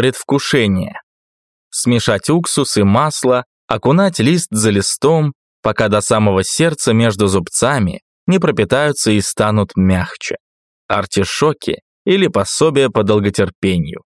Предвкушение. Смешать уксус и масло, окунать лист за листом, пока до самого сердца между зубцами не пропитаются и станут мягче. Артишоки или пособие по долготерпению.